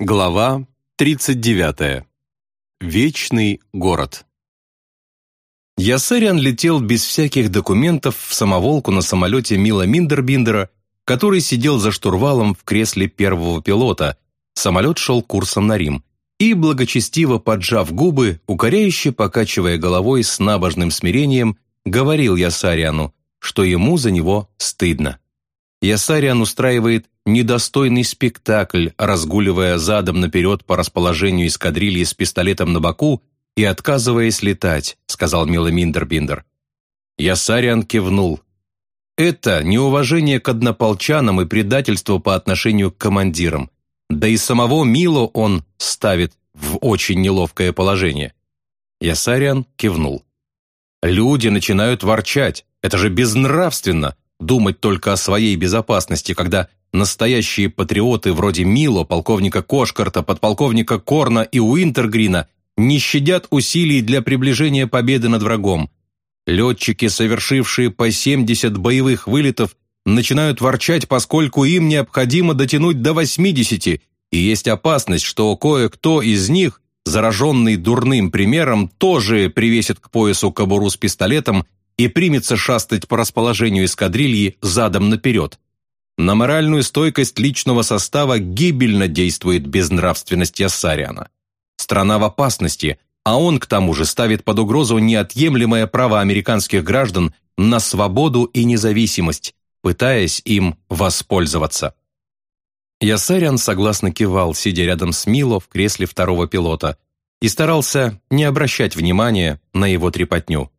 Глава 39. Вечный город. Ясариан летел без всяких документов в самоволку на самолете Мила Миндербиндера, который сидел за штурвалом в кресле первого пилота. Самолет шел курсом на Рим. И, благочестиво поджав губы, укоряюще покачивая головой с набожным смирением, говорил Ясариану, что ему за него стыдно. Ясариан устраивает недостойный спектакль, разгуливая задом наперед по расположению эскадрильи с пистолетом на боку и отказываясь летать, сказал Мила Миндербиндер. Ясариан кивнул. Это неуважение к однополчанам и предательство по отношению к командирам. Да и самого Мило он ставит в очень неловкое положение. Ясариан кивнул. Люди начинают ворчать. Это же безнравственно думать только о своей безопасности, когда настоящие патриоты вроде Мило, полковника Кошкарта, подполковника Корна и Уинтергрина не щадят усилий для приближения победы над врагом. Летчики, совершившие по 70 боевых вылетов, начинают ворчать, поскольку им необходимо дотянуть до 80, и есть опасность, что кое-кто из них, зараженный дурным примером, тоже привесит к поясу кобуру с пистолетом и примется шастать по расположению эскадрильи задом наперед. На моральную стойкость личного состава гибельно действует безнравственность Яссариана. Страна в опасности, а он к тому же ставит под угрозу неотъемлемое право американских граждан на свободу и независимость, пытаясь им воспользоваться. Ясариан согласно кивал, сидя рядом с Мило в кресле второго пилота, и старался не обращать внимания на его трепотню.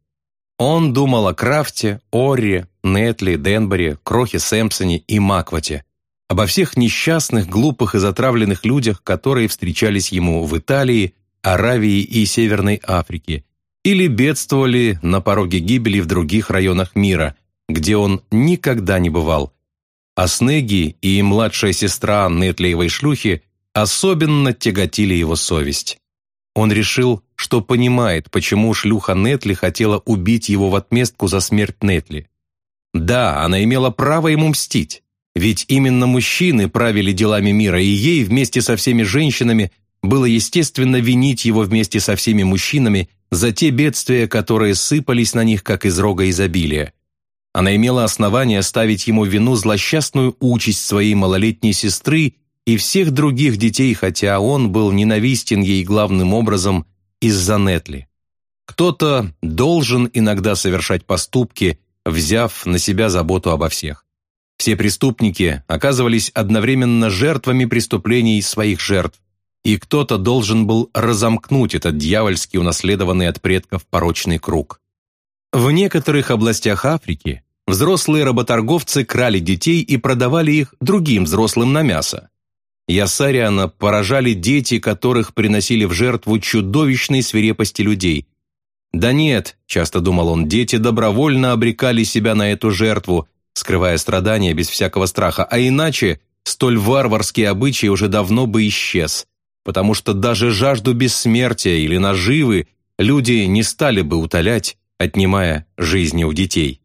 Он думал о Крафте, Орре, Нетли, Денборе, Крохе Сэмпсоне и Маквате, обо всех несчастных, глупых и затравленных людях, которые встречались ему в Италии, Аравии и Северной Африке, или бедствовали на пороге гибели в других районах мира, где он никогда не бывал. А Снеги и младшая сестра Нетлиевой шлюхи особенно тяготили его совесть. Он решил, что понимает, почему шлюха Нетли хотела убить его в отместку за смерть Нетли. Да, она имела право ему мстить, ведь именно мужчины правили делами мира, и ей вместе со всеми женщинами было естественно винить его вместе со всеми мужчинами за те бедствия, которые сыпались на них, как из рога изобилия. Она имела основание ставить ему вину злосчастную участь своей малолетней сестры и всех других детей, хотя он был ненавистен ей главным образом из-за Нетли. Кто-то должен иногда совершать поступки, взяв на себя заботу обо всех. Все преступники оказывались одновременно жертвами преступлений своих жертв, и кто-то должен был разомкнуть этот дьявольски унаследованный от предков порочный круг. В некоторых областях Африки взрослые работорговцы крали детей и продавали их другим взрослым на мясо. Ясариана поражали дети, которых приносили в жертву чудовищной свирепости людей. «Да нет», – часто думал он, – «дети добровольно обрекали себя на эту жертву, скрывая страдания без всякого страха, а иначе столь варварский обычай уже давно бы исчез, потому что даже жажду бессмертия или наживы люди не стали бы утолять, отнимая жизни у детей.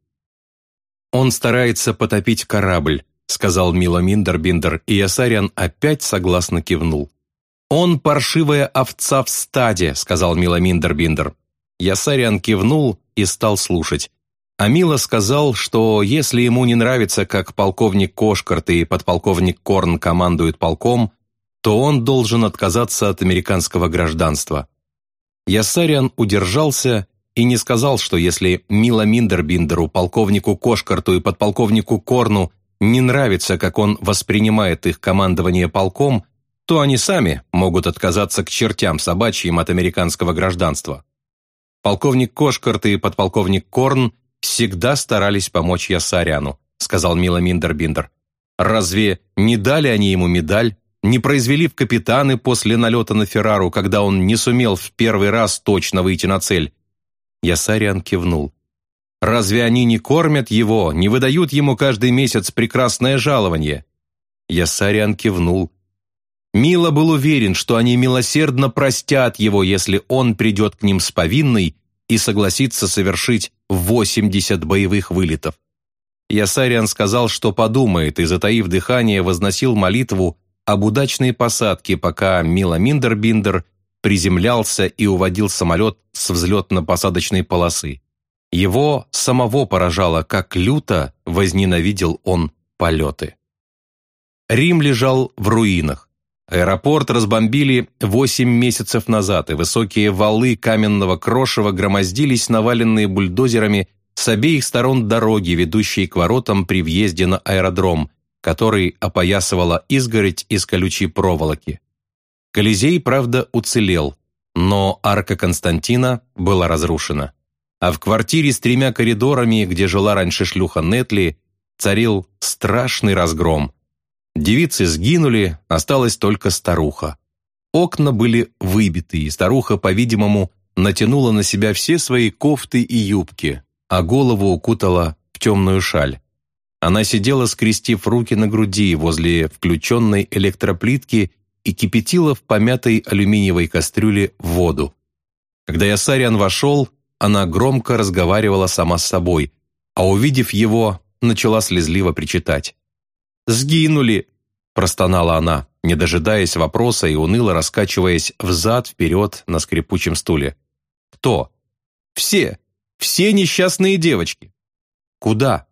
Он старается потопить корабль, сказал Мила Миндербиндер, и Ясариан опять согласно кивнул. «Он паршивая овца в стаде», — сказал Мила Миндербиндер. Ясариан кивнул и стал слушать. А Мила сказал, что если ему не нравится, как полковник Кошкарт и подполковник Корн командуют полком, то он должен отказаться от американского гражданства. Ясариан удержался и не сказал, что если Мила Миндербиндеру, полковнику Кошкарту и подполковнику Корну не нравится, как он воспринимает их командование полком, то они сами могут отказаться к чертям собачьим от американского гражданства. Полковник Кошкарт и подполковник Корн всегда старались помочь Ясаряну, сказал Мила Миндербиндер. Разве не дали они ему медаль, не произвели в капитаны после налета на Феррару, когда он не сумел в первый раз точно выйти на цель? Ясариан кивнул. Разве они не кормят его, не выдают ему каждый месяц прекрасное жалование?» Ясариан кивнул. Мила был уверен, что они милосердно простят его, если он придет к ним с повинной и согласится совершить 80 боевых вылетов. Ясариан сказал, что подумает, и, затаив дыхание, возносил молитву об удачной посадке, пока Мила Миндербиндер приземлялся и уводил самолет с взлетно-посадочной полосы. Его самого поражало, как люто возненавидел он полеты. Рим лежал в руинах. Аэропорт разбомбили восемь месяцев назад, и высокие валы каменного крошева громоздились, наваленные бульдозерами с обеих сторон дороги, ведущей к воротам при въезде на аэродром, который опоясывала изгородь из колючей проволоки. Колизей, правда, уцелел, но арка Константина была разрушена. А в квартире с тремя коридорами, где жила раньше шлюха Нетли, царил страшный разгром. Девицы сгинули, осталась только старуха. Окна были выбиты, и старуха, по-видимому, натянула на себя все свои кофты и юбки, а голову укутала в темную шаль. Она сидела, скрестив руки на груди возле включенной электроплитки и кипятила в помятой алюминиевой кастрюле воду. Когда Ясариан вошел, она громко разговаривала сама с собой, а увидев его, начала слезливо причитать. «Сгинули!» – простонала она, не дожидаясь вопроса и уныло раскачиваясь взад-вперед на скрипучем стуле. «Кто?» «Все! Все несчастные девочки!» «Куда?»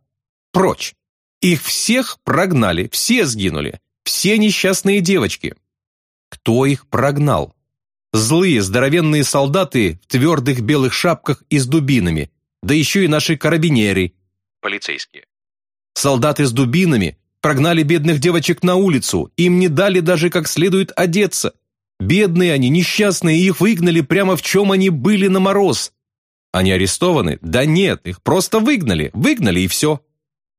«Прочь! Их всех прогнали, все сгинули! Все несчастные девочки!» «Кто их прогнал?» «Злые, здоровенные солдаты в твердых белых шапках и с дубинами, да еще и наши карабинеры!» «Полицейские!» «Солдаты с дубинами Прогнали бедных девочек на улицу, им не дали даже как следует одеться. Бедные они, несчастные, их выгнали прямо в чем они были на мороз. Они арестованы? Да нет, их просто выгнали, выгнали и все.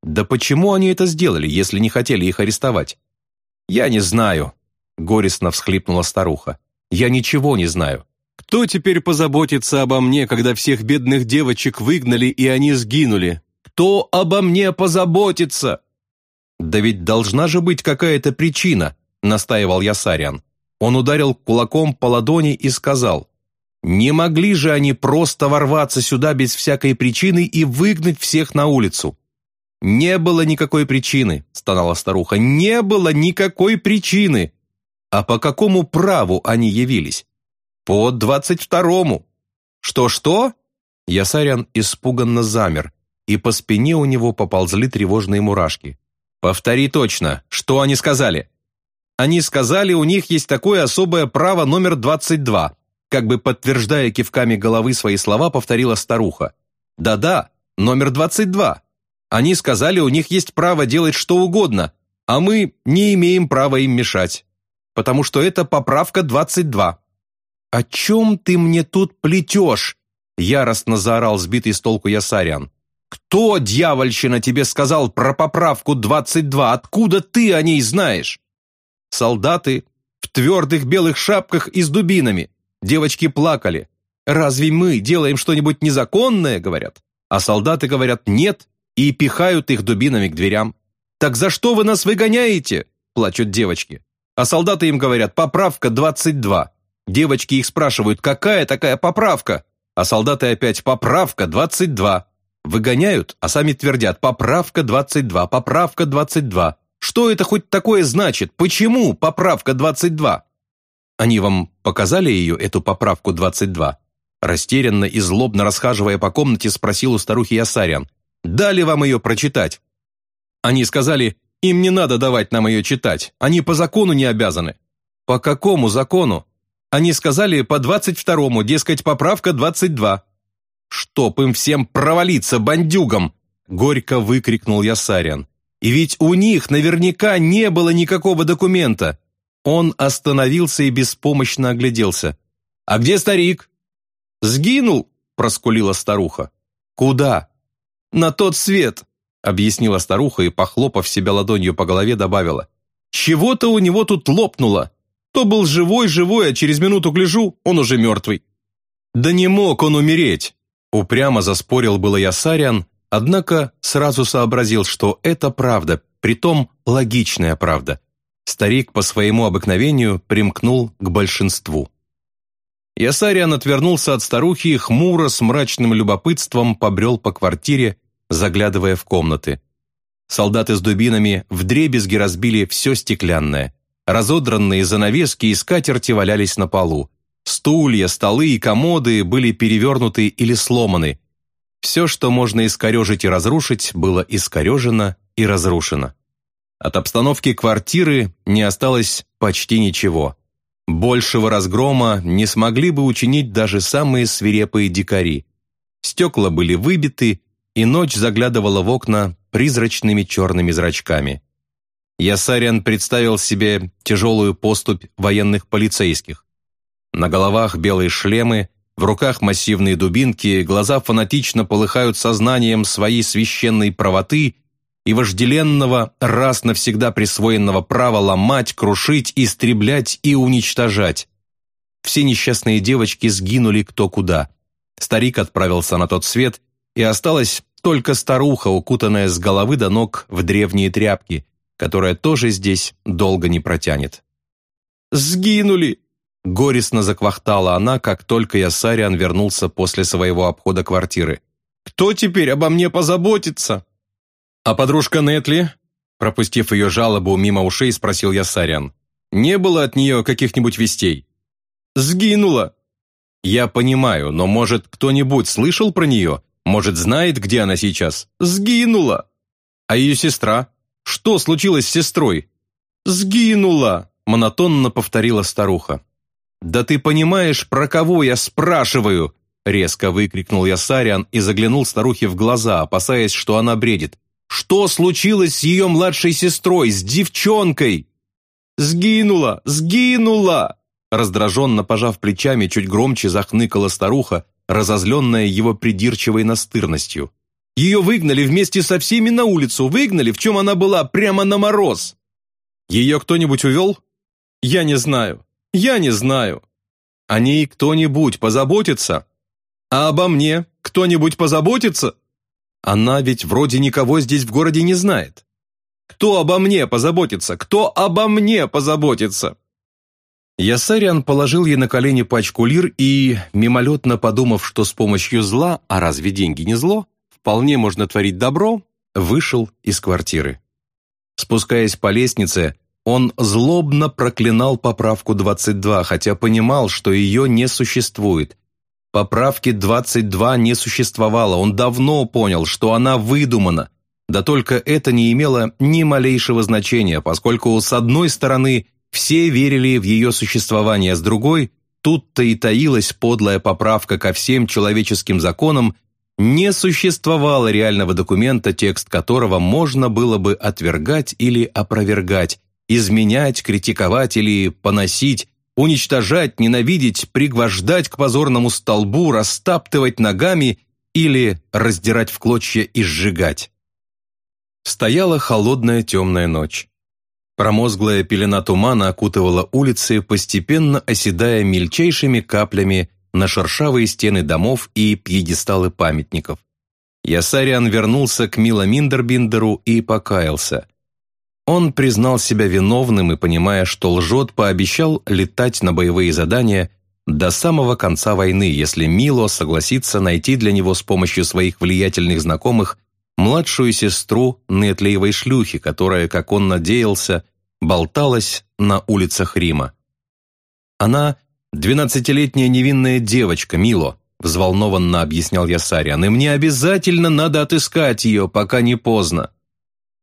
Да почему они это сделали, если не хотели их арестовать? Я не знаю, горестно всхлипнула старуха. Я ничего не знаю. Кто теперь позаботится обо мне, когда всех бедных девочек выгнали и они сгинули? Кто обо мне позаботится? «Да ведь должна же быть какая-то причина», — настаивал Ясариан. Он ударил кулаком по ладони и сказал, «Не могли же они просто ворваться сюда без всякой причины и выгнать всех на улицу?» «Не было никакой причины», — стонала старуха, «не было никакой причины». «А по какому праву они явились?» «По двадцать второму». «Что-что?» Ясарян испуганно замер, и по спине у него поползли тревожные мурашки. «Повтори точно, что они сказали?» «Они сказали, у них есть такое особое право номер 22», как бы подтверждая кивками головы свои слова, повторила старуха. «Да-да, номер 22. Они сказали, у них есть право делать что угодно, а мы не имеем права им мешать, потому что это поправка 22». «О чем ты мне тут плетешь?» яростно заорал сбитый с толку Ясариан. Кто, дьявольщина, тебе сказал про поправку 22? Откуда ты о ней знаешь? Солдаты в твердых белых шапках и с дубинами. Девочки плакали. Разве мы делаем что-нибудь незаконное, говорят? А солдаты говорят «нет» и пихают их дубинами к дверям. «Так за что вы нас выгоняете?» – плачут девочки. А солдаты им говорят «поправка 22». Девочки их спрашивают «какая такая поправка?» А солдаты опять «поправка 22». Выгоняют, а сами твердят «поправка 22, поправка 22». Что это хоть такое значит? Почему поправка 22? Они вам показали ее, эту поправку 22? Растерянно и злобно расхаживая по комнате, спросил у старухи Ясарян. Дали вам ее прочитать? Они сказали, им не надо давать нам ее читать, они по закону не обязаны. По какому закону? Они сказали по 22-му, дескать, поправка 22. «Чтоб им всем провалиться, бандюгам!» — горько выкрикнул Ясарян. «И ведь у них наверняка не было никакого документа!» Он остановился и беспомощно огляделся. «А где старик?» «Сгинул!» — проскулила старуха. «Куда?» «На тот свет!» — объяснила старуха и, похлопав себя ладонью по голове, добавила. «Чего-то у него тут лопнуло. То был живой-живой, а через минуту гляжу, он уже мертвый». «Да не мог он умереть!» Упрямо заспорил было Ясариан, однако сразу сообразил, что это правда, притом логичная правда. Старик по своему обыкновению примкнул к большинству. Ясариан отвернулся от старухи и хмуро с мрачным любопытством побрел по квартире, заглядывая в комнаты. Солдаты с дубинами вдребезги разбили все стеклянное. разодранные занавески и скатерти валялись на полу. Стулья, столы и комоды были перевернуты или сломаны. Все, что можно искорежить и разрушить, было искорежено и разрушено. От обстановки квартиры не осталось почти ничего. Большего разгрома не смогли бы учинить даже самые свирепые дикари. Стекла были выбиты, и ночь заглядывала в окна призрачными черными зрачками. Ясариан представил себе тяжелую поступь военных полицейских. На головах белые шлемы, в руках массивные дубинки, глаза фанатично полыхают сознанием своей священной правоты и вожделенного, раз навсегда присвоенного права ломать, крушить, истреблять и уничтожать. Все несчастные девочки сгинули кто куда. Старик отправился на тот свет, и осталась только старуха, укутанная с головы до ног в древние тряпки, которая тоже здесь долго не протянет. «Сгинули!» Горестно заквахтала она, как только я Сариан вернулся после своего обхода квартиры. «Кто теперь обо мне позаботится?» «А подружка Нетли?» Пропустив ее жалобу мимо ушей, спросил я Сариан. «Не было от нее каких-нибудь вестей?» «Сгинула!» «Я понимаю, но, может, кто-нибудь слышал про нее? Может, знает, где она сейчас?» «Сгинула!» «А ее сестра? Что случилось с сестрой?» «Сгинула!» монотонно повторила старуха. «Да ты понимаешь, про кого я спрашиваю?» Резко выкрикнул я Сариан и заглянул старухе в глаза, опасаясь, что она бредит. «Что случилось с ее младшей сестрой, с девчонкой?» «Сгинула! Сгинула!» Раздраженно пожав плечами, чуть громче захныкала старуха, разозленная его придирчивой настырностью. «Ее выгнали вместе со всеми на улицу, выгнали, в чем она была, прямо на мороз!» «Ее кто-нибудь увел?» «Я не знаю. Я не знаю. О ней кто-нибудь позаботится? А обо мне кто-нибудь позаботится? Она ведь вроде никого здесь в городе не знает. Кто обо мне позаботится? Кто обо мне позаботится?» Ясариан положил ей на колени пачку лир и, мимолетно подумав, что с помощью зла, а разве деньги не зло, вполне можно творить добро, вышел из квартиры. Спускаясь по лестнице, он злобно проклинал поправку 22, хотя понимал, что ее не существует. Поправки 22 не существовало, он давно понял, что она выдумана. Да только это не имело ни малейшего значения, поскольку с одной стороны все верили в ее существование, с другой тут-то и таилась подлая поправка ко всем человеческим законам, не существовало реального документа, текст которого можно было бы отвергать или опровергать, изменять, критиковать или поносить, уничтожать, ненавидеть, пригвождать к позорному столбу, растаптывать ногами или раздирать в клочья и сжигать. Стояла холодная темная ночь. Промозглая пелена тумана окутывала улицы, постепенно оседая мельчайшими каплями на шершавые стены домов и пьедесталы памятников. Ясариан вернулся к Мила Миндербиндеру и покаялся. Он признал себя виновным и, понимая, что лжет, пообещал летать на боевые задания до самого конца войны, если Мило согласится найти для него с помощью своих влиятельных знакомых младшую сестру Нетлеевой шлюхи, которая, как он надеялся, болталась на улицах Рима. Она двенадцатилетняя невинная девочка, Мило, взволнованно объяснял Ясариан, и мне обязательно надо отыскать ее, пока не поздно.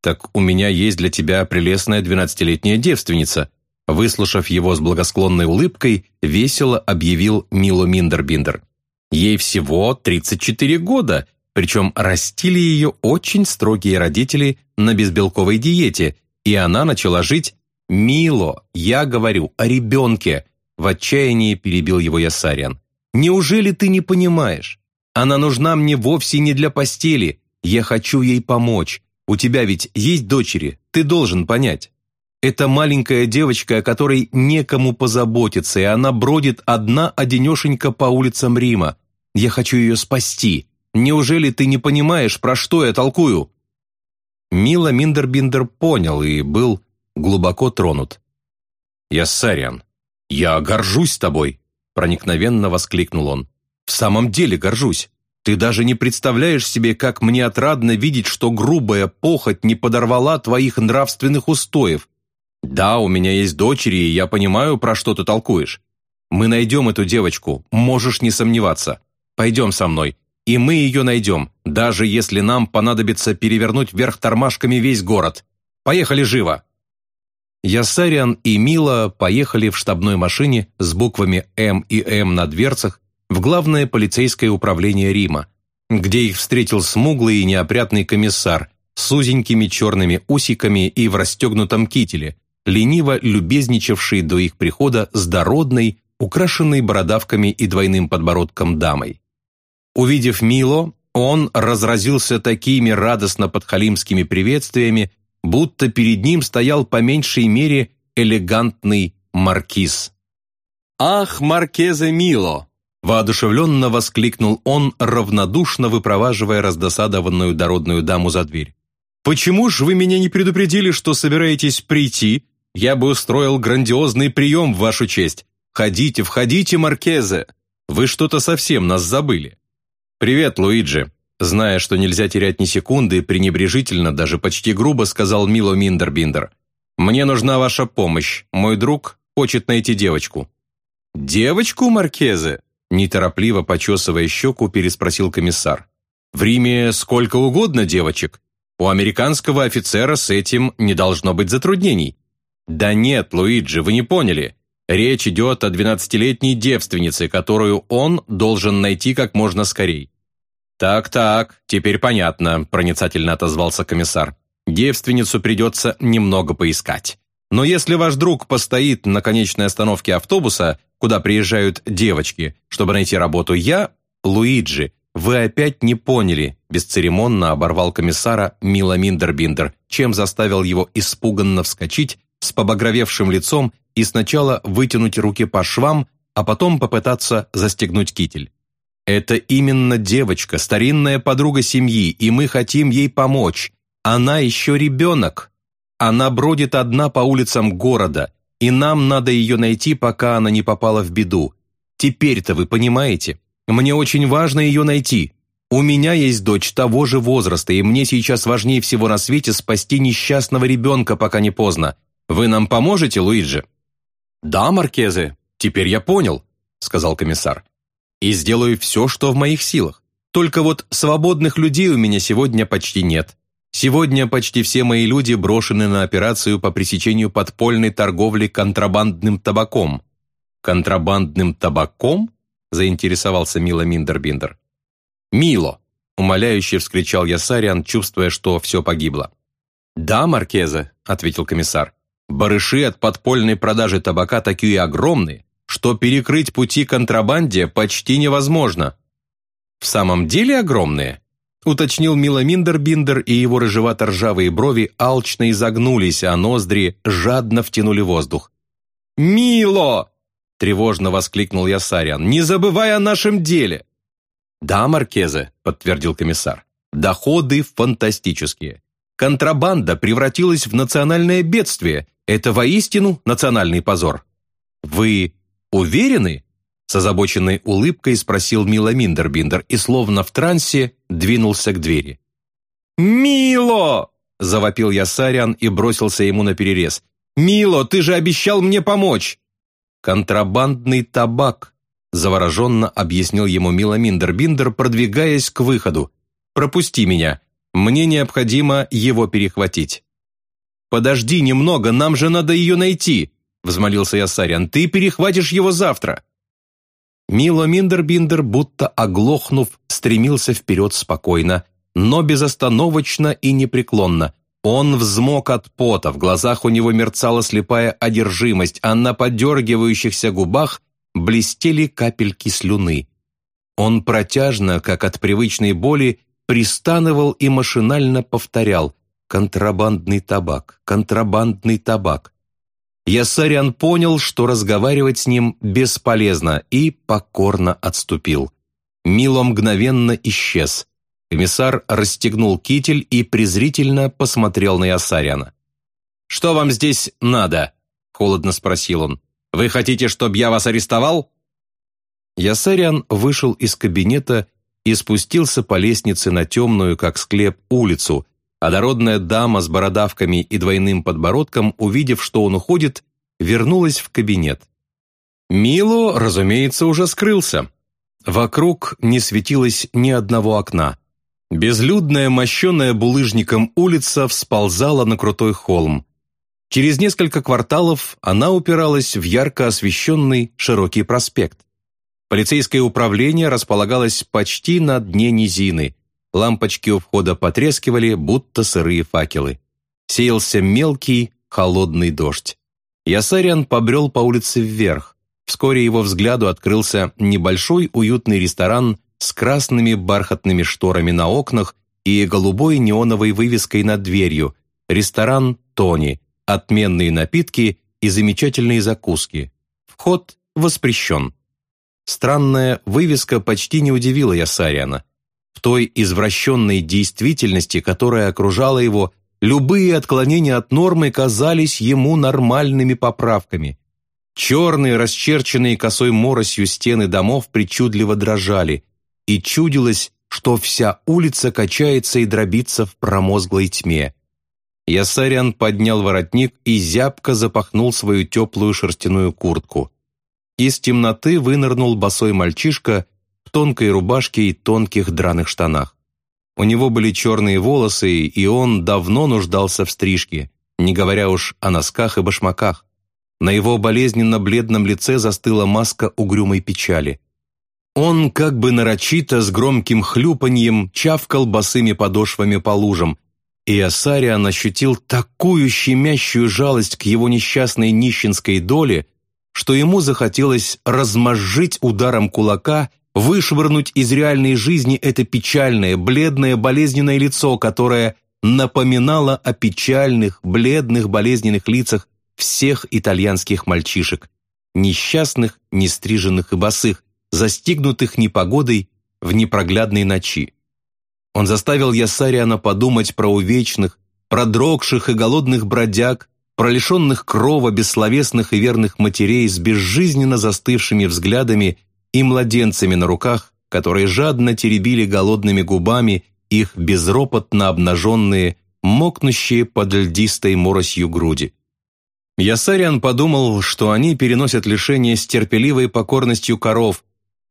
«Так у меня есть для тебя прелестная двенадцатилетняя девственница», выслушав его с благосклонной улыбкой, весело объявил Мило Миндербиндер. «Ей всего 34 года, причем растили ее очень строгие родители на безбелковой диете, и она начала жить «Мило, я говорю о ребенке», в отчаянии перебил его Ясариан. «Неужели ты не понимаешь? Она нужна мне вовсе не для постели, я хочу ей помочь, у тебя ведь есть дочери, ты должен понять. Это маленькая девочка, о которой некому позаботиться, и она бродит одна-одинешенька по улицам Рима. Я хочу ее спасти. Неужели ты не понимаешь, про что я толкую?» Мила Миндербиндер понял и был глубоко тронут. «Яссариан, я горжусь тобой!» проникновенно воскликнул он. «В самом деле горжусь. Ты даже не представляешь себе, как мне отрадно видеть, что грубая похоть не подорвала твоих нравственных устоев. «Да, у меня есть дочери, и я понимаю, про что ты толкуешь. Мы найдем эту девочку, можешь не сомневаться. Пойдем со мной, и мы ее найдем, даже если нам понадобится перевернуть вверх тормашками весь город. Поехали живо!» Ясариан и Мила поехали в штабной машине с буквами «М» и «М» на дверцах в главное полицейское управление Рима, где их встретил смуглый и неопрятный комиссар с узенькими черными усиками и в расстегнутом кителе, лениво любезничавший до их прихода с дородной, украшенной бородавками и двойным подбородком дамой. Увидев Мило, он разразился такими радостно-подхалимскими приветствиями, будто перед ним стоял по меньшей мере элегантный маркиз. «Ах, маркезе Мило!» – воодушевленно воскликнул он, равнодушно выпроваживая раздосадованную дородную даму за дверь. «Почему же вы меня не предупредили, что собираетесь прийти? Я бы устроил грандиозный прием в вашу честь. Входите, входите, маркезе! Вы что-то совсем нас забыли». «Привет, Луиджи», Зная, что нельзя терять ни секунды, пренебрежительно, даже почти грубо сказал Мило Миндербиндер. «Мне нужна ваша помощь. Мой друг хочет найти девочку». «Девочку, Маркезе?» Неторопливо почесывая щеку, переспросил комиссар. «В Риме сколько угодно девочек. У американского офицера с этим не должно быть затруднений». «Да нет, Луиджи, вы не поняли. Речь идет о двенадцатилетней девственнице, которую он должен найти как можно скорей. «Так-так, теперь понятно», – проницательно отозвался комиссар. «Девственницу придется немного поискать. Но если ваш друг постоит на конечной остановке автобуса, куда приезжают девочки, чтобы найти работу, я, Луиджи, вы опять не поняли», – бесцеремонно оборвал комиссара Мила Миндербиндер, чем заставил его испуганно вскочить с побагровевшим лицом и сначала вытянуть руки по швам, а потом попытаться застегнуть китель. Это именно девочка, старинная подруга семьи, и мы хотим ей помочь. Она еще ребенок. Она бродит одна по улицам города, и нам надо ее найти, пока она не попала в беду. Теперь-то вы понимаете? Мне очень важно ее найти. У меня есть дочь того же возраста, и мне сейчас важнее всего на свете спасти несчастного ребенка, пока не поздно. Вы нам поможете, Луиджи?» «Да, Маркезе, теперь я понял», — сказал комиссар и сделаю все, что в моих силах. Только вот свободных людей у меня сегодня почти нет. Сегодня почти все мои люди брошены на операцию по пресечению подпольной торговли контрабандным табаком. «Контрабандным табаком?» – заинтересовался Мила Миндербиндер. «Мило!» – умоляюще вскричал Ясариан, чувствуя, что все погибло. «Да, Маркеза», – ответил комиссар. «Барыши от подпольной продажи табака такие огромные, что перекрыть пути контрабанде почти невозможно. В самом деле огромные, уточнил Миломиндер Биндер, и его рыжевато-ржавые брови алчно изогнулись, а ноздри жадно втянули воздух. «Мило!» – тревожно воскликнул Ясариан. «Не забывай о нашем деле!» «Да, Маркезе», – подтвердил комиссар. «Доходы фантастические. Контрабанда превратилась в национальное бедствие. Это воистину национальный позор. Вы «Уверены?» С озабоченной улыбкой спросил Мила Миндербиндер и, словно в трансе, двинулся к двери. «Мило!» – завопил я Сариан и бросился ему на перерез. «Мило, ты же обещал мне помочь!» «Контрабандный табак», – завороженно объяснил ему Мила Миндербиндер, продвигаясь к выходу. «Пропусти меня. Мне необходимо его перехватить». «Подожди немного, нам же надо ее найти», — взмолился я Сарян. «Ты перехватишь его завтра!» Мило Миндербиндер, будто оглохнув, стремился вперед спокойно, но безостановочно и непреклонно. Он взмок от пота, в глазах у него мерцала слепая одержимость, а на подергивающихся губах блестели капельки слюны. Он протяжно, как от привычной боли, пристанывал и машинально повторял «контрабандный табак, контрабандный табак». Ясариан понял, что разговаривать с ним бесполезно, и покорно отступил. Мило мгновенно исчез. Комиссар расстегнул китель и презрительно посмотрел на Ясариана. «Что вам здесь надо?» – холодно спросил он. «Вы хотите, чтобы я вас арестовал?» Ясариан вышел из кабинета и спустился по лестнице на темную, как склеп, улицу, а дородная дама с бородавками и двойным подбородком, увидев, что он уходит, вернулась в кабинет. Мило, разумеется, уже скрылся. Вокруг не светилось ни одного окна. Безлюдная, мощенная булыжником улица всползала на крутой холм. Через несколько кварталов она упиралась в ярко освещенный широкий проспект. Полицейское управление располагалось почти на дне низины. Лампочки у входа потрескивали, будто сырые факелы. Сеялся мелкий, холодный дождь. Ясариан побрел по улице вверх. Вскоре его взгляду открылся небольшой уютный ресторан с красными бархатными шторами на окнах и голубой неоновой вывеской над дверью «Ресторан Тони. Отменные напитки и замечательные закуски. Вход воспрещен». Странная вывеска почти не удивила Ясариана. В той извращенной действительности, которая окружала его, любые отклонения от нормы казались ему нормальными поправками. Черные, расчерченные косой моросью стены домов причудливо дрожали, и чудилось, что вся улица качается и дробится в промозглой тьме. Ясариан поднял воротник и зябко запахнул свою теплую шерстяную куртку. Из темноты вынырнул босой мальчишка в тонкой рубашке и тонких драных штанах. У него были черные волосы, и он давно нуждался в стрижке, не говоря уж о носках и башмаках. На его болезненно-бледном лице застыла маска угрюмой печали. Он как бы нарочито с громким хлюпаньем чавкал босыми подошвами по лужам, и Асариан ощутил такую щемящую жалость к его несчастной нищенской доле, что ему захотелось размозжить ударом кулака, вышвырнуть из реальной жизни это печальное, бледное, болезненное лицо, которое напоминало о печальных, бледных, болезненных лицах всех итальянских мальчишек, несчастных, нестриженных и босых, застигнутых непогодой в непроглядной ночи. Он заставил Ясариана подумать про увечных, продрогших и голодных бродяг, про лишенных крова бессловесных и верных матерей с безжизненно застывшими взглядами и младенцами на руках, которые жадно теребили голодными губами их безропотно обнаженные, мокнущие под льдистой моросью груди. Ясариан подумал, что они переносят лишение с терпеливой покорностью коров,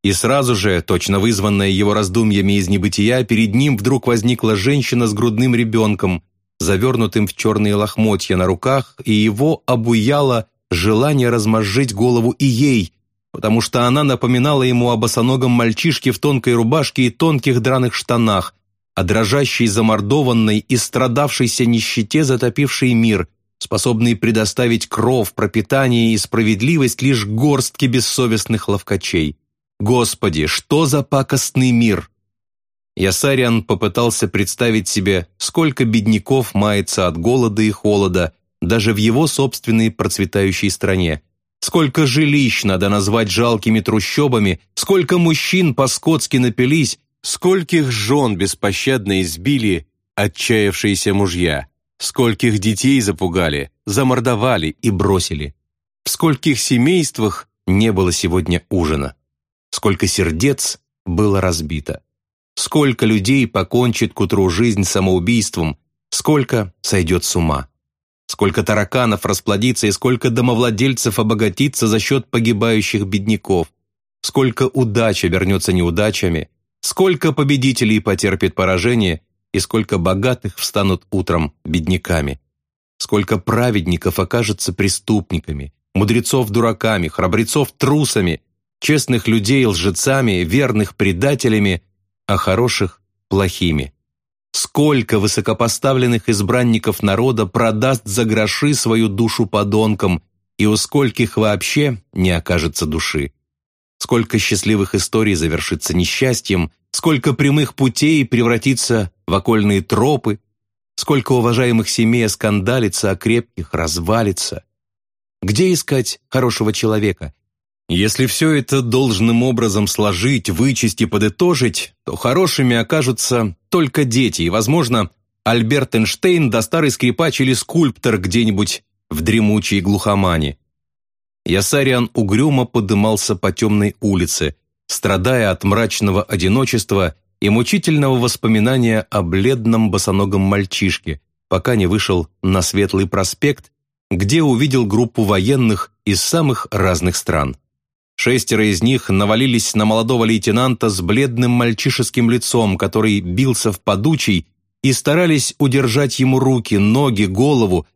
и сразу же, точно вызванная его раздумьями из небытия, перед ним вдруг возникла женщина с грудным ребенком, завернутым в черные лохмотья на руках, и его обуяло желание размозжить голову и ей, потому что она напоминала ему о босоногом мальчишке в тонкой рубашке и тонких драных штанах, о дрожащей замордованной и страдавшейся нищете, затопившей мир, способной предоставить кров, пропитание и справедливость лишь горстке бессовестных ловкачей. Господи, что за пакостный мир! Ясариан попытался представить себе, сколько бедняков мается от голода и холода даже в его собственной процветающей стране. Сколько жилищ надо назвать жалкими трущобами, сколько мужчин по-скотски напились, скольких жен беспощадно избили отчаявшиеся мужья, скольких детей запугали, замордовали и бросили. В скольких семействах не было сегодня ужина, сколько сердец было разбито. Сколько людей покончит к утру жизнь самоубийством, сколько сойдет с ума. Сколько тараканов расплодится и сколько домовладельцев обогатится за счет погибающих бедняков. Сколько удач обернется неудачами, сколько победителей потерпит поражение и сколько богатых встанут утром бедняками. Сколько праведников окажется преступниками, мудрецов дураками, храбрецов трусами, честных людей лжецами, верных предателями, а хороших – плохими. Сколько высокопоставленных избранников народа продаст за гроши свою душу подонкам, и у скольких вообще не окажется души. Сколько счастливых историй завершится несчастьем, сколько прямых путей превратится в окольные тропы, сколько уважаемых семей скандалится, а крепких развалится. Где искать хорошего человека, если все это должным образом сложить, вычесть и подытожить, то хорошими окажутся только дети, и, возможно, Альберт Эйнштейн да старый скрипач или скульптор где-нибудь в дремучей глухомане. Ясариан угрюмо подымался по темной улице, страдая от мрачного одиночества и мучительного воспоминания о бледном босоногом мальчишке, пока не вышел на Светлый проспект, где увидел группу военных из самых разных стран. Шестеро из них навалились на молодого лейтенанта с бледным мальчишеским лицом, который бился в подучий, и старались удержать ему руки, ноги, голову,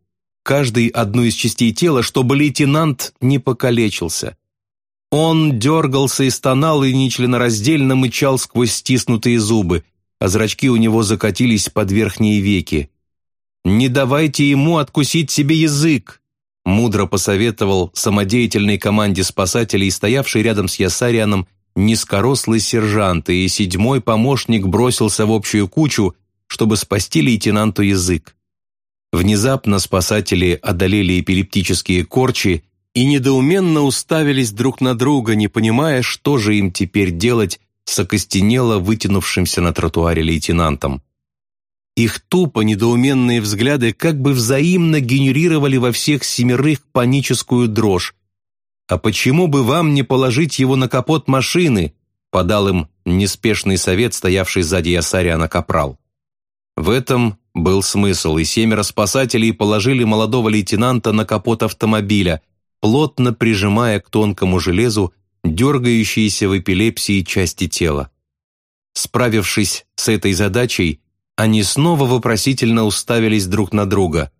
каждый одну из частей тела, чтобы лейтенант не покалечился. Он дергался и стонал, и нечленораздельно мычал сквозь стиснутые зубы, а зрачки у него закатились под верхние веки. «Не давайте ему откусить себе язык!» Мудро посоветовал самодеятельной команде спасателей, стоявший рядом с Ясарианом, низкорослый сержант, и седьмой помощник бросился в общую кучу, чтобы спасти лейтенанту язык. Внезапно спасатели одолели эпилептические корчи и недоуменно уставились друг на друга, не понимая, что же им теперь делать с окостенело вытянувшимся на тротуаре лейтенантом. Их тупо недоуменные взгляды как бы взаимно генерировали во всех семерых паническую дрожь. «А почему бы вам не положить его на капот машины?» подал им неспешный совет, стоявший сзади Ясариана Капрал. В этом был смысл, и семеро спасателей положили молодого лейтенанта на капот автомобиля, плотно прижимая к тонкому железу дергающиеся в эпилепсии части тела. Справившись с этой задачей, они снова вопросительно уставились друг на друга.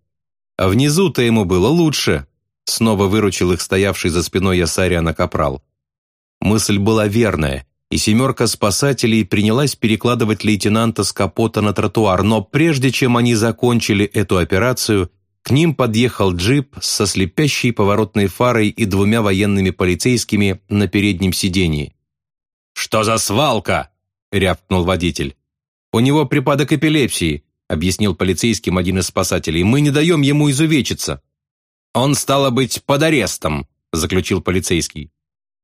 А внизу-то ему было лучше, снова выручил их стоявший за спиной Ясариана Капрал. Мысль была верная, и семерка спасателей принялась перекладывать лейтенанта с капота на тротуар, но прежде чем они закончили эту операцию, к ним подъехал джип со слепящей поворотной фарой и двумя военными полицейскими на переднем сидении. «Что за свалка?» — рявкнул водитель. «У него припадок эпилепсии», — объяснил полицейским один из спасателей. «Мы не даем ему изувечиться». «Он, стало быть, под арестом», — заключил полицейский.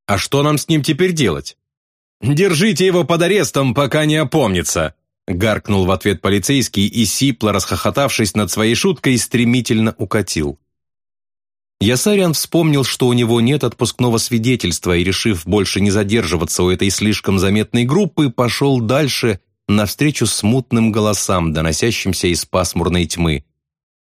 «А что нам с ним теперь делать?» «Держите его под арестом, пока не опомнится», — гаркнул в ответ полицейский и, сипло расхохотавшись над своей шуткой, стремительно укатил. Ясарян вспомнил, что у него нет отпускного свидетельства и, решив больше не задерживаться у этой слишком заметной группы, пошел дальше навстречу смутным голосам, доносящимся из пасмурной тьмы.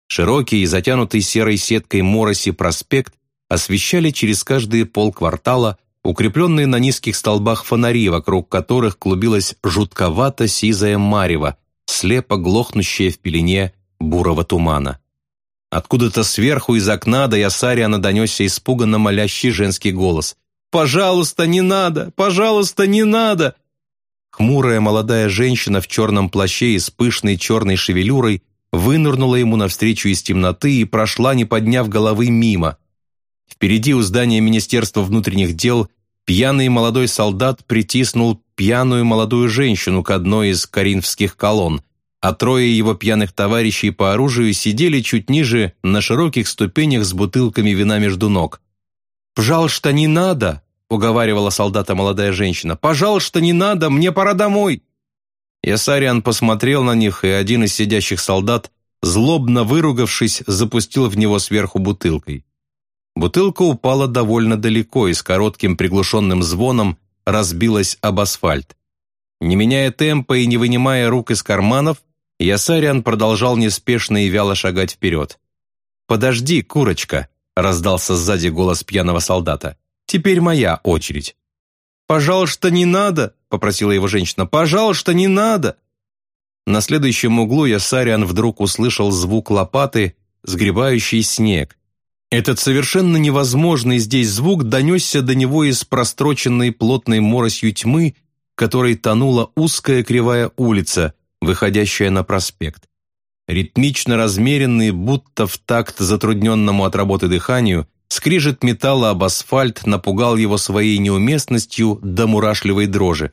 Широкий и затянутый серой сеткой мороси проспект освещали через каждые полквартала укрепленные на низких столбах фонари, вокруг которых клубилась жутковато-сизая марево, слепо глохнущая в пелене бурого тумана. Откуда-то сверху из окна до Ясариана донесся испуганно молящий женский голос. «Пожалуйста, не надо! Пожалуйста, не надо! Хмурая молодая женщина в черном плаще и с пышной черной шевелюрой вынырнула ему навстречу из темноты и прошла, не подняв головы, мимо. Впереди у здания Министерства внутренних дел пьяный молодой солдат притиснул пьяную молодую женщину к одной из коринфских колонн, а трое его пьяных товарищей по оружию сидели чуть ниже на широких ступенях с бутылками вина между ног. «Пожалуйста, не надо!» Уговаривала солдата молодая женщина. «Пожалуйста, не надо, мне пора домой!» Ясариан посмотрел на них, и один из сидящих солдат, злобно выругавшись, запустил в него сверху бутылкой. Бутылка упала довольно далеко и с коротким приглушенным звоном разбилась об асфальт. Не меняя темпа и не вынимая рук из карманов, Ясариан продолжал неспешно и вяло шагать вперед. «Подожди, курочка!» — раздался сзади голос пьяного солдата. Теперь моя очередь». «Пожалуйста, не надо», — попросила его женщина. «Пожалуйста, не надо». На следующем углу Ясариан вдруг услышал звук лопаты, сгребающий снег. Этот совершенно невозможный здесь звук донесся до него из простроченной плотной моросью тьмы, которой тонула узкая кривая улица, выходящая на проспект. Ритмично размеренный, будто в такт затрудненному от работы дыханию, Скрижет металла об асфальт напугал его своей неуместностью до мурашливой дрожи.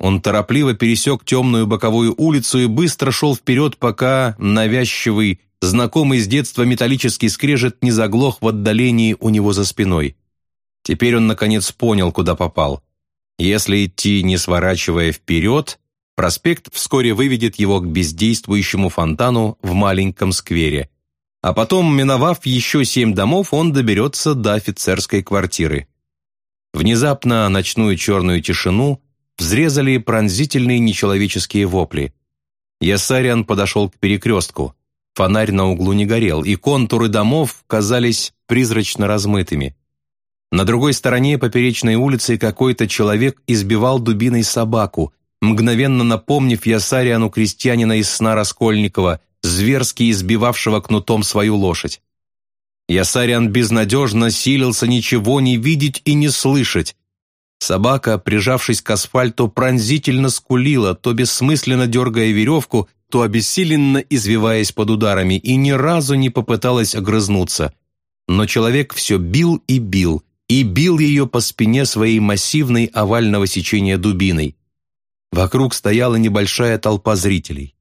Он торопливо пересек темную боковую улицу и быстро шел вперед, пока навязчивый, знакомый с детства металлический скрежет не заглох в отдалении у него за спиной. Теперь он, наконец, понял, куда попал. Если идти, не сворачивая вперед, проспект вскоре выведет его к бездействующему фонтану в маленьком сквере – а потом, миновав еще семь домов, он доберется до офицерской квартиры. Внезапно ночную черную тишину взрезали пронзительные нечеловеческие вопли. Ясариан подошел к перекрестку. Фонарь на углу не горел, и контуры домов казались призрачно размытыми. На другой стороне поперечной улицы какой-то человек избивал дубиной собаку, мгновенно напомнив Ясариану крестьянина из сна Раскольникова, зверски избивавшего кнутом свою лошадь. Ясариан безнадежно силился ничего не видеть и не слышать. Собака, прижавшись к асфальту, пронзительно скулила, то бессмысленно дергая веревку, то обессиленно извиваясь под ударами, и ни разу не попыталась огрызнуться. Но человек все бил и бил, и бил ее по спине своей массивной овального сечения дубиной. Вокруг стояла небольшая толпа зрителей.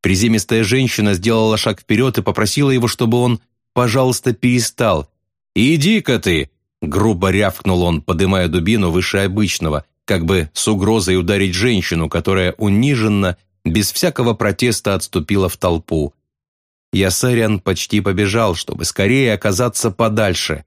Приземистая женщина сделала шаг вперед и попросила его, чтобы он, пожалуйста, перестал. «Иди-ка ты!» — грубо рявкнул он, подымая дубину выше обычного, как бы с угрозой ударить женщину, которая униженно, без всякого протеста отступила в толпу. Ясариан почти побежал, чтобы скорее оказаться подальше.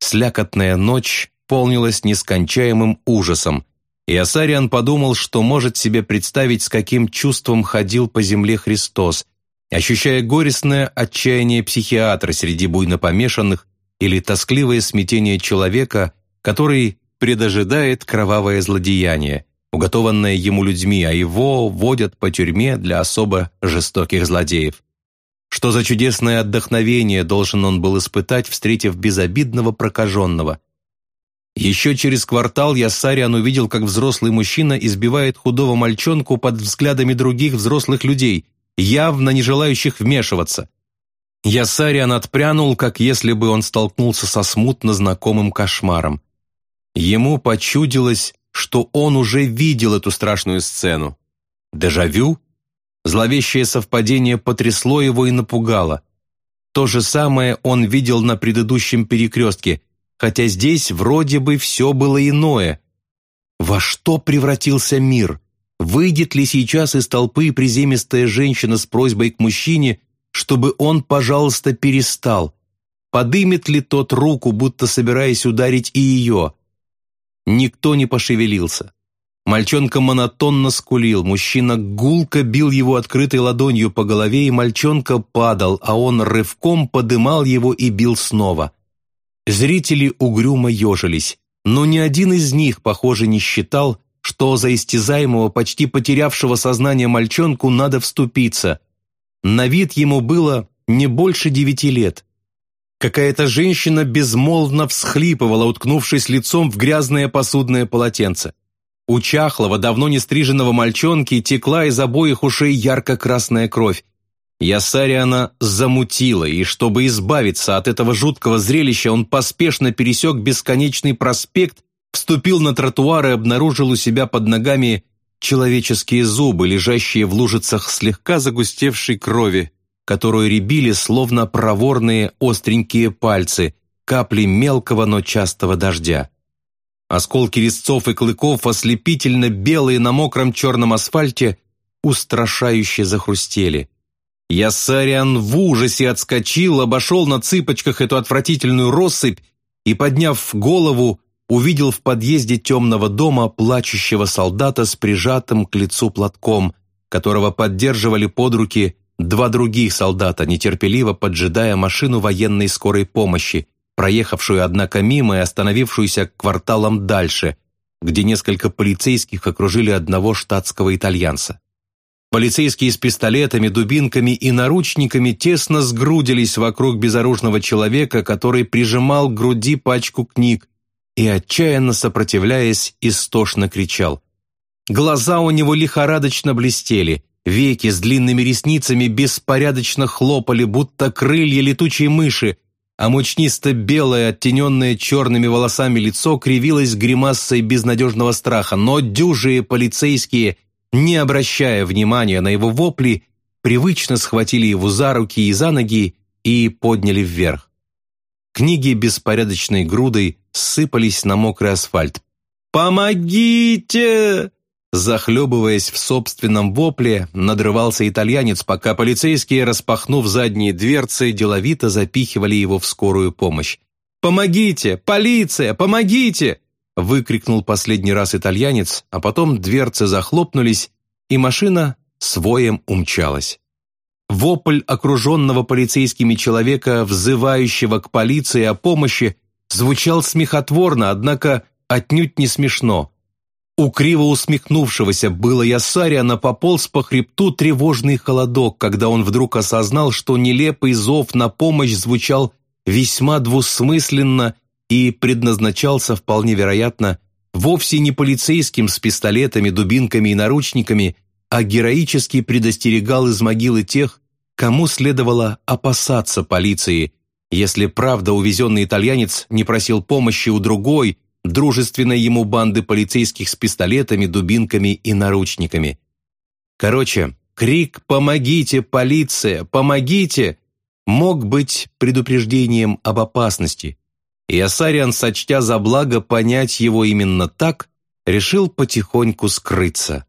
Слякотная ночь полнилась нескончаемым ужасом, и Асариан подумал, что может себе представить, с каким чувством ходил по земле Христос, ощущая горестное отчаяние психиатра среди буйно помешанных или тоскливое смятение человека, который предожидает кровавое злодеяние, уготованное ему людьми, а его водят по тюрьме для особо жестоких злодеев. Что за чудесное отдохновение должен он был испытать, встретив безобидного прокаженного – еще через квартал Яссариан увидел, как взрослый мужчина избивает худого мальчонку под взглядами других взрослых людей, явно не желающих вмешиваться. Яссариан отпрянул, как если бы он столкнулся со смутно знакомым кошмаром. Ему почудилось, что он уже видел эту страшную сцену. Дежавю? Зловещее совпадение потрясло его и напугало. То же самое он видел на предыдущем перекрестке, хотя здесь вроде бы все было иное. Во что превратился мир? Выйдет ли сейчас из толпы приземистая женщина с просьбой к мужчине, чтобы он, пожалуйста, перестал? Подымет ли тот руку, будто собираясь ударить и ее? Никто не пошевелился. Мальчонка монотонно скулил, мужчина гулко бил его открытой ладонью по голове, и мальчонка падал, а он рывком подымал его и бил снова. Зрители угрюмо ежились, но ни один из них, похоже, не считал, что за истязаемого, почти потерявшего сознание мальчонку надо вступиться. На вид ему было не больше девяти лет. Какая-то женщина безмолвно всхлипывала, уткнувшись лицом в грязное посудное полотенце. У чахлого, давно не стриженного мальчонки текла из обоих ушей ярко-красная кровь, Ясариана замутила, и чтобы избавиться от этого жуткого зрелища, он поспешно пересек бесконечный проспект, вступил на тротуар и обнаружил у себя под ногами человеческие зубы, лежащие в лужицах слегка загустевшей крови, которую рябили словно проворные остренькие пальцы, капли мелкого, но частого дождя. Осколки резцов и клыков, ослепительно белые на мокром черном асфальте, устрашающе захрустели – Ясариан в ужасе отскочил, обошел на цыпочках эту отвратительную россыпь и, подняв голову, увидел в подъезде темного дома плачущего солдата с прижатым к лицу платком, которого поддерживали под руки два других солдата, нетерпеливо поджидая машину военной скорой помощи, проехавшую, однако, мимо и остановившуюся кварталом дальше, где несколько полицейских окружили одного штатского итальянца. Полицейские с пистолетами, дубинками и наручниками тесно сгрудились вокруг безоружного человека, который прижимал к груди пачку книг и, отчаянно сопротивляясь, истошно кричал. Глаза у него лихорадочно блестели, веки с длинными ресницами беспорядочно хлопали, будто крылья летучей мыши, а мучнисто-белое, оттененное черными волосами лицо кривилось гримасой безнадежного страха, но дюжие полицейские – не обращая внимания на его вопли, привычно схватили его за руки и за ноги и подняли вверх. Книги беспорядочной грудой сыпались на мокрый асфальт. «Помогите!» Захлебываясь в собственном вопле, надрывался итальянец, пока полицейские, распахнув задние дверцы, деловито запихивали его в скорую помощь. «Помогите! Полиция! Помогите!» Выкрикнул последний раз итальянец, а потом дверцы захлопнулись, и машина своем умчалась. Вопль окруженного полицейскими человека, взывающего к полиции о помощи, звучал смехотворно, однако отнюдь не смешно. У криво усмехнувшегося было Ясариана пополз по хребту тревожный холодок, когда он вдруг осознал, что нелепый зов на помощь звучал весьма двусмысленно и предназначался, вполне вероятно, вовсе не полицейским с пистолетами, дубинками и наручниками, а героически предостерегал из могилы тех, кому следовало опасаться полиции, если правда увезенный итальянец не просил помощи у другой, дружественной ему банды полицейских с пистолетами, дубинками и наручниками. Короче, крик «Помогите, полиция! Помогите!» мог быть предупреждением об опасности, и Асариан, сочтя за благо понять его именно так, решил потихоньку скрыться.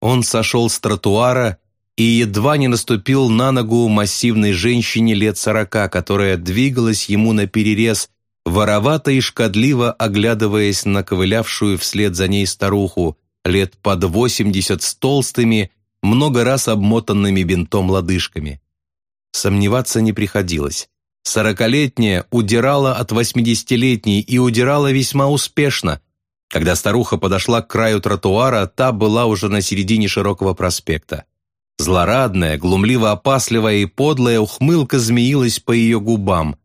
Он сошел с тротуара и едва не наступил на ногу массивной женщине лет сорока, которая двигалась ему на перерез, воровато и шкодливо оглядываясь на ковылявшую вслед за ней старуху, лет под восемьдесят с толстыми, много раз обмотанными бинтом лодыжками. Сомневаться не приходилось. Сорокалетняя удирала от восьмидесятилетней и удирала весьма успешно. Когда старуха подошла к краю тротуара, та была уже на середине широкого проспекта. Злорадная, глумливо-опасливая и подлая ухмылка змеилась по ее губам.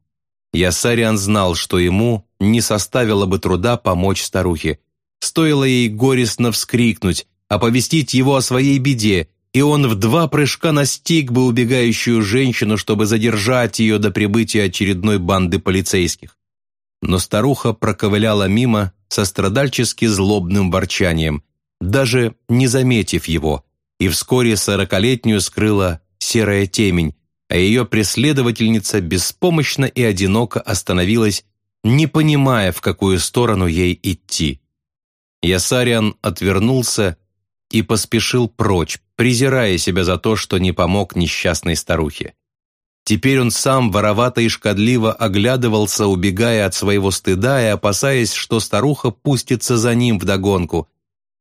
Ясариан знал, что ему не составило бы труда помочь старухе. Стоило ей горестно вскрикнуть, оповестить его о своей беде, и он в два прыжка настиг бы убегающую женщину, чтобы задержать ее до прибытия очередной банды полицейских. Но старуха проковыляла мимо со страдальчески злобным ворчанием, даже не заметив его, и вскоре сорокалетнюю скрыла серая темень, а ее преследовательница беспомощно и одиноко остановилась, не понимая, в какую сторону ей идти. Ясариан отвернулся и поспешил прочь, презирая себя за то, что не помог несчастной старухе. Теперь он сам воровато и шкодливо оглядывался, убегая от своего стыда и опасаясь, что старуха пустится за ним вдогонку,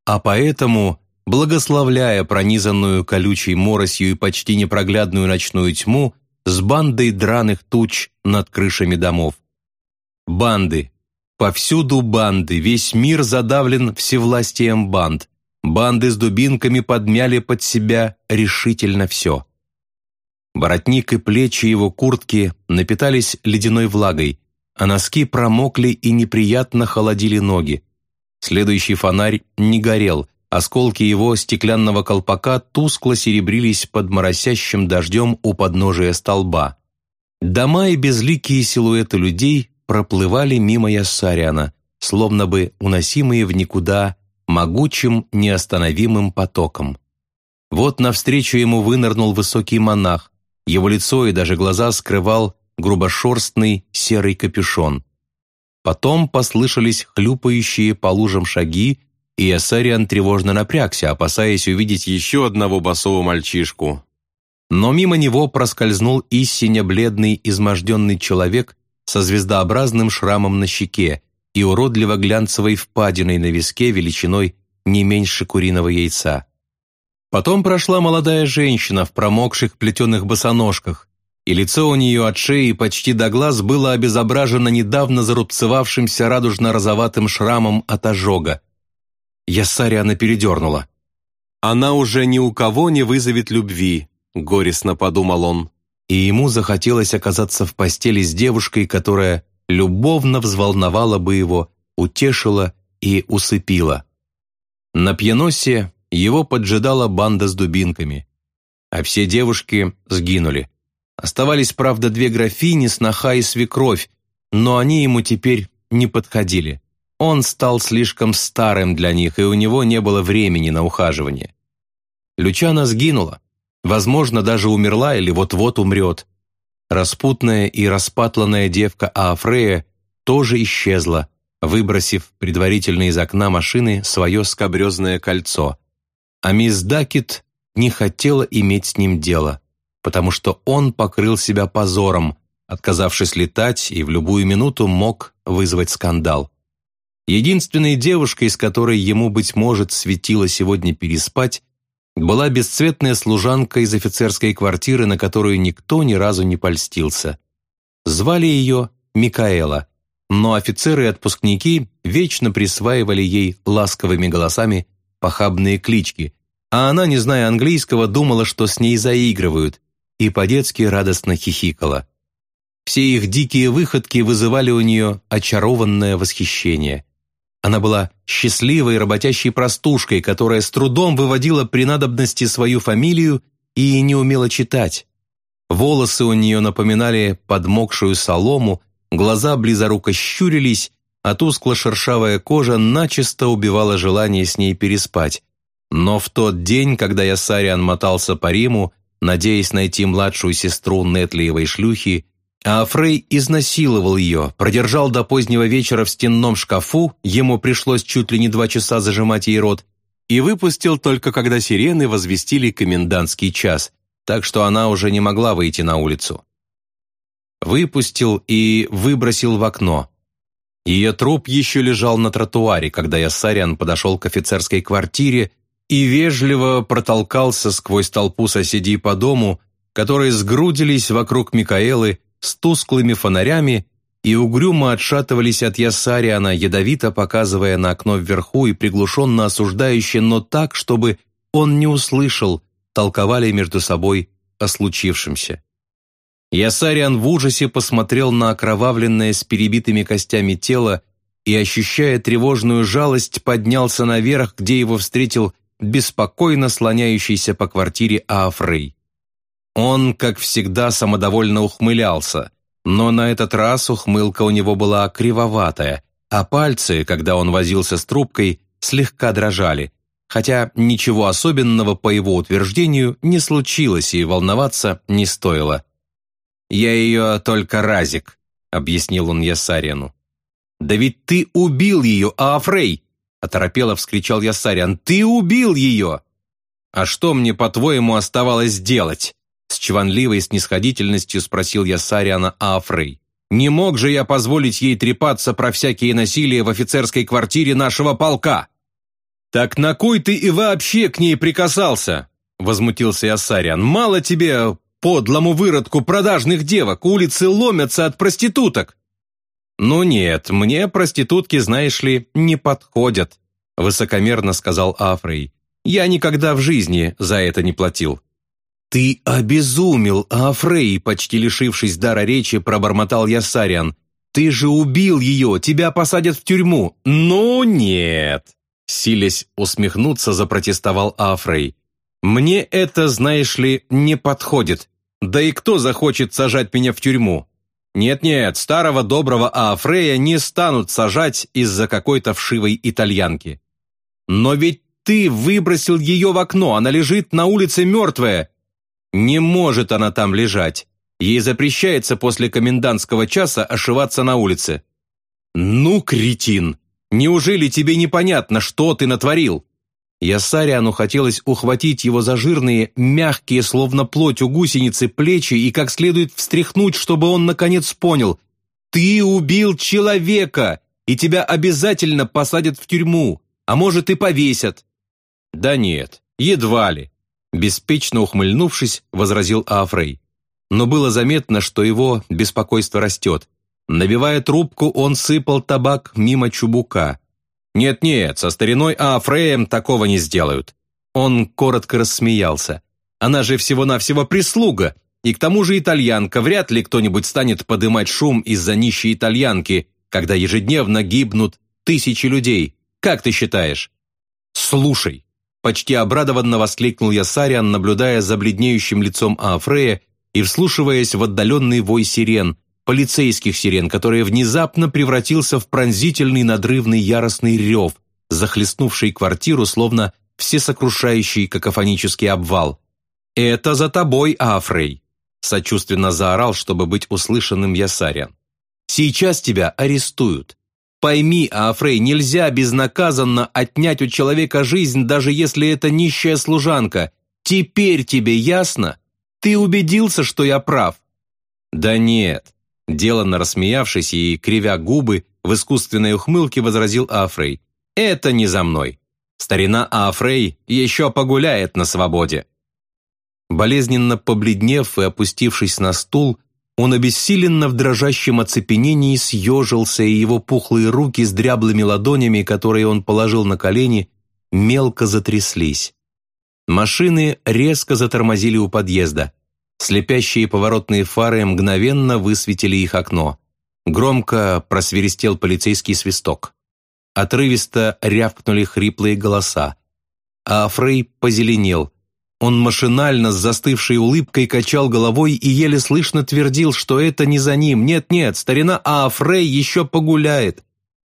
а поэтому благословляя пронизанную колючей моросью и почти непроглядную ночную тьму с бандой драных туч над крышами домов. Банды. Повсюду банды, весь мир задавлен всевластием банд. Банды с дубинками подмяли под себя решительно все. Воротник и плечи его куртки напитались ледяной влагой, а носки промокли и неприятно холодили ноги. Следующий фонарь не горел, Осколки его стеклянного колпака тускло серебрились под моросящим дождем у подножия столба. Дома и безликие силуэты людей проплывали мимо Яссаряна, словно бы уносимые в никуда могучим неостановимым потоком. Вот навстречу ему вынырнул высокий монах, его лицо и даже глаза скрывал грубошерстный серый капюшон. Потом послышались хлюпающие по лужам шаги, и Эссариан тревожно напрягся, опасаясь увидеть еще одного басового мальчишку. Но мимо него проскользнул истинно бледный, изможденный человек со звездообразным шрамом на щеке и уродливо глянцевой впадиной на виске величиной не меньше куриного яйца. Потом прошла молодая женщина в промокших плетеных босоножках, и лицо у нее от шеи почти до глаз было обезображено недавно зарубцевавшимся радужно-розоватым шрамом от ожога. Ясариана передернула. «Она уже ни у кого не вызовет любви», — горестно подумал он. И ему захотелось оказаться в постели с девушкой, которая любовно взволновала бы его, утешила и усыпила. На пьяносе его поджидала банда с дубинками. А все девушки сгинули. Оставались, правда, две графини, сноха и свекровь, но они ему теперь не подходили. Он стал слишком старым для них, и у него не было времени на ухаживание. Лючана сгинула, возможно, даже умерла или вот-вот умрет. Распутная и распатланная девка Аафрея тоже исчезла, выбросив предварительно из окна машины свое скобрезное кольцо. А мисс Дакет не хотела иметь с ним дело, потому что он покрыл себя позором, отказавшись летать и в любую минуту мог вызвать скандал. Единственной девушкой, с которой ему, быть может, светило сегодня переспать, была бесцветная служанка из офицерской квартиры, на которую никто ни разу не польстился. Звали ее Микаэла, но офицеры и отпускники вечно присваивали ей ласковыми голосами похабные клички, а она, не зная английского, думала, что с ней заигрывают, и по-детски радостно хихикала. Все их дикие выходки вызывали у нее очарованное восхищение. Она была счастливой работящей простушкой, которая с трудом выводила при надобности свою фамилию и не умела читать. Волосы у нее напоминали подмокшую солому, глаза близоруко щурились, а тускло-шершавая кожа начисто убивала желание с ней переспать. Но в тот день, когда я Сариан мотался по Риму, надеясь найти младшую сестру Нетлиевой шлюхи, а Фрей изнасиловал ее, продержал до позднего вечера в стенном шкафу, ему пришлось чуть ли не два часа зажимать ей рот, и выпустил только когда сирены возвестили комендантский час, так что она уже не могла выйти на улицу. Выпустил и выбросил в окно. Ее труп еще лежал на тротуаре, когда я Сариан подошел к офицерской квартире и вежливо протолкался сквозь толпу соседей по дому, которые сгрудились вокруг Микаэлы с тусклыми фонарями и угрюмо отшатывались от Ясариана, ядовито показывая на окно вверху и приглушенно осуждающе, но так, чтобы он не услышал, толковали между собой о случившемся. Ясариан в ужасе посмотрел на окровавленное с перебитыми костями тело и, ощущая тревожную жалость, поднялся наверх, где его встретил беспокойно слоняющийся по квартире Аафрей. Он, как всегда, самодовольно ухмылялся, но на этот раз ухмылка у него была кривоватая, а пальцы, когда он возился с трубкой, слегка дрожали, хотя ничего особенного, по его утверждению, не случилось и волноваться не стоило. «Я ее только разик», — объяснил он Ясариану. «Да ведь ты убил ее, Аафрей!» — оторопело вскричал Ясариан. «Ты убил ее!» «А что мне, по-твоему, оставалось делать?» С чванливой снисходительностью спросил я Сариана Афрей. «Не мог же я позволить ей трепаться про всякие насилия в офицерской квартире нашего полка?» «Так на кой ты и вообще к ней прикасался?» Возмутился я Сариан. «Мало тебе, подлому выродку продажных девок, улицы ломятся от проституток!» «Ну нет, мне проститутки, знаешь ли, не подходят», высокомерно сказал Афрей. «Я никогда в жизни за это не платил». «Ты обезумел, Афрей!» Почти лишившись дара речи, пробормотал Ясариан. «Ты же убил ее! Тебя посадят в тюрьму!» «Ну нет!» Силясь усмехнуться, запротестовал Афрей. «Мне это, знаешь ли, не подходит. Да и кто захочет сажать меня в тюрьму? Нет-нет, старого доброго Афрея не станут сажать из-за какой-то вшивой итальянки. Но ведь ты выбросил ее в окно, она лежит на улице мертвая. Не может она там лежать. Ей запрещается после комендантского часа ошиваться на улице. Ну, кретин, неужели тебе непонятно, что ты натворил? Ясариану хотелось ухватить его за жирные, мягкие, словно плоть у гусеницы, плечи и как следует встряхнуть, чтобы он наконец понял. «Ты убил человека, и тебя обязательно посадят в тюрьму, а может и повесят». «Да нет, едва ли. Беспечно ухмыльнувшись, возразил Афрей. Но было заметно, что его беспокойство растет. Набивая трубку, он сыпал табак мимо чубука. «Нет-нет, со стариной Афреем такого не сделают». Он коротко рассмеялся. «Она же всего-навсего прислуга, и к тому же итальянка, вряд ли кто-нибудь станет подымать шум из-за нищей итальянки, когда ежедневно гибнут тысячи людей. Как ты считаешь?» «Слушай, Почти обрадованно воскликнул я Сариан, наблюдая за бледнеющим лицом Аафрея и вслушиваясь в отдаленный вой сирен, полицейских сирен, который внезапно превратился в пронзительный надрывный яростный рев, захлестнувший квартиру, словно всесокрушающий какофонический обвал. «Это за тобой, Афрей!» сочувственно заорал, чтобы быть услышанным Ясарян. «Сейчас тебя арестуют. Пойми, Афрей, нельзя безнаказанно отнять у человека жизнь, даже если это нищая служанка. Теперь тебе ясно? Ты убедился, что я прав?» «Да нет, Деланно рассмеявшись и кривя губы, в искусственной ухмылке возразил Афрей. «Это не за мной. Старина Афрей еще погуляет на свободе». Болезненно побледнев и опустившись на стул, он обессиленно в дрожащем оцепенении съежился, и его пухлые руки с дряблыми ладонями, которые он положил на колени, мелко затряслись. Машины резко затормозили у подъезда. Слепящие поворотные фары мгновенно высветили их окно. Громко просверистел полицейский свисток. Отрывисто рявкнули хриплые голоса. А Фрей позеленел. Он машинально с застывшей улыбкой качал головой и еле слышно твердил, что это не за ним. Нет-нет, старина Аафрей еще погуляет.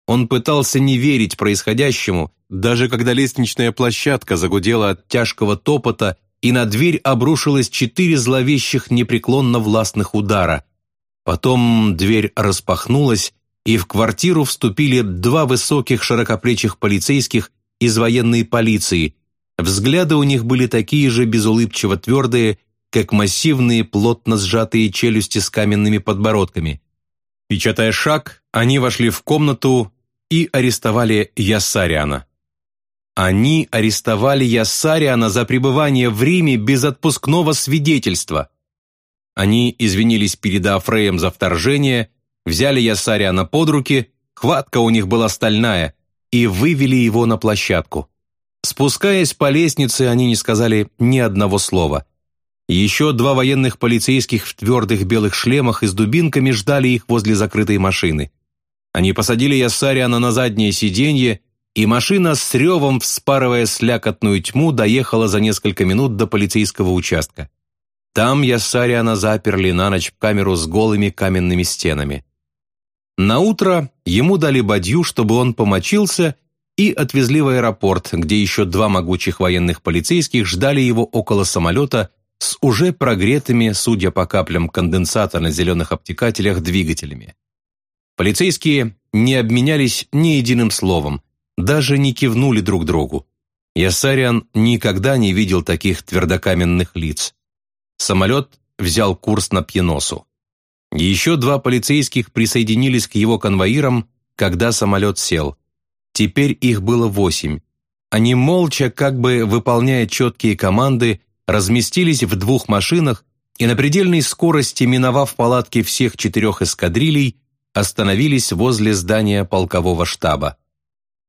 Он пытался не верить происходящему, даже когда лестничная площадка загудела от тяжкого топота и на дверь обрушилось четыре зловещих непреклонно властных удара. Потом дверь распахнулась, и в квартиру вступили два высоких широкоплечих полицейских из военной полиции. Взгляды у них были такие же безулыбчиво твердые, как массивные плотно сжатые челюсти с каменными подбородками. Печатая шаг, они вошли в комнату и арестовали Ясариана. Они арестовали Яссариана за пребывание в Риме без отпускного свидетельства. Они извинились перед Афреем за вторжение, взяли Яссариана под руки, хватка у них была стальная, и вывели его на площадку. Спускаясь по лестнице, они не сказали ни одного слова. Еще два военных полицейских в твердых белых шлемах и с дубинками ждали их возле закрытой машины. Они посадили Яссариана на заднее сиденье и машина с ревом, вспарывая слякотную тьму, доехала за несколько минут до полицейского участка. Там Яссариана заперли на ночь в камеру с голыми каменными стенами. На утро ему дали бадью, чтобы он помочился, и отвезли в аэропорт, где еще два могучих военных полицейских ждали его около самолета с уже прогретыми, судя по каплям конденсата на зеленых обтекателях, двигателями. Полицейские не обменялись ни единым словом, даже не кивнули друг другу. Ясариан никогда не видел таких твердокаменных лиц. Самолет взял курс на Пьеносу. Еще два полицейских присоединились к его конвоирам, когда самолет сел. Теперь их было восемь. Они молча, как бы выполняя четкие команды, разместились в двух машинах и на предельной скорости, миновав палатки всех четырех эскадрилей, остановились возле здания полкового штаба.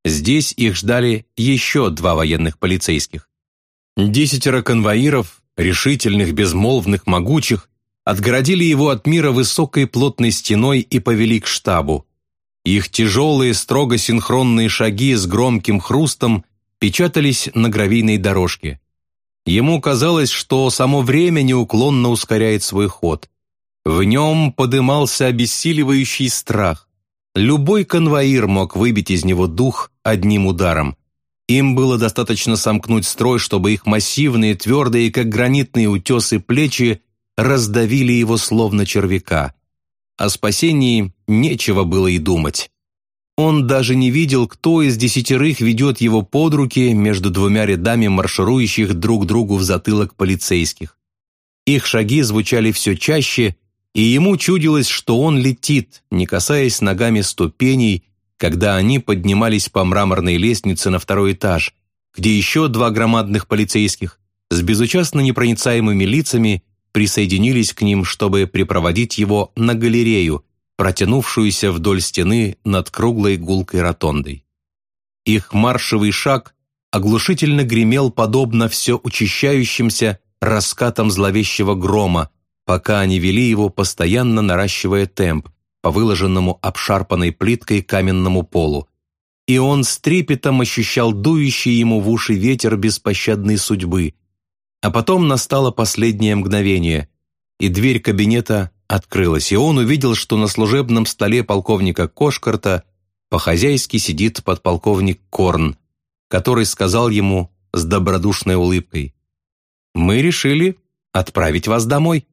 Здесь их ждали еще два военных полицейских. Десятеро конвоиров, решительных, безмолвных, могучих, отгородили его от мира высокой плотной стеной и повели к штабу. Их тяжелые, строго синхронные шаги с громким хрустом печатались на гравийной дорожке. Ему казалось, что само время неуклонно ускоряет свой ход. В нем подымался обессиливающий страх. Любой конвоир мог выбить из него дух одним ударом. Им было достаточно сомкнуть строй, чтобы их массивные, твердые, как гранитные утесы плечи раздавили его словно червяка. О спасении нечего было и думать. Он даже не видел, кто из десятерых ведет его под руки между двумя рядами марширующих друг другу в затылок полицейских. Их шаги звучали все чаще, и ему чудилось, что он летит, не касаясь ногами ступеней, когда они поднимались по мраморной лестнице на второй этаж, где еще два громадных полицейских с безучастно непроницаемыми лицами присоединились к ним, чтобы припроводить его на галерею, протянувшуюся вдоль стены над круглой гулкой ротондой. Их маршевый шаг оглушительно гремел подобно все учащающимся раскатам зловещего грома, пока они вели его, постоянно наращивая темп по выложенному обшарпанной плиткой каменному полу. И он с трепетом ощущал дующий ему в уши ветер беспощадной судьбы. А потом настало последнее мгновение, и дверь кабинета открылась, и он увидел, что на служебном столе полковника Кошкарта по-хозяйски сидит подполковник Корн, который сказал ему с добродушной улыбкой, «Мы решили отправить вас домой».